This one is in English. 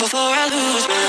Before I lose my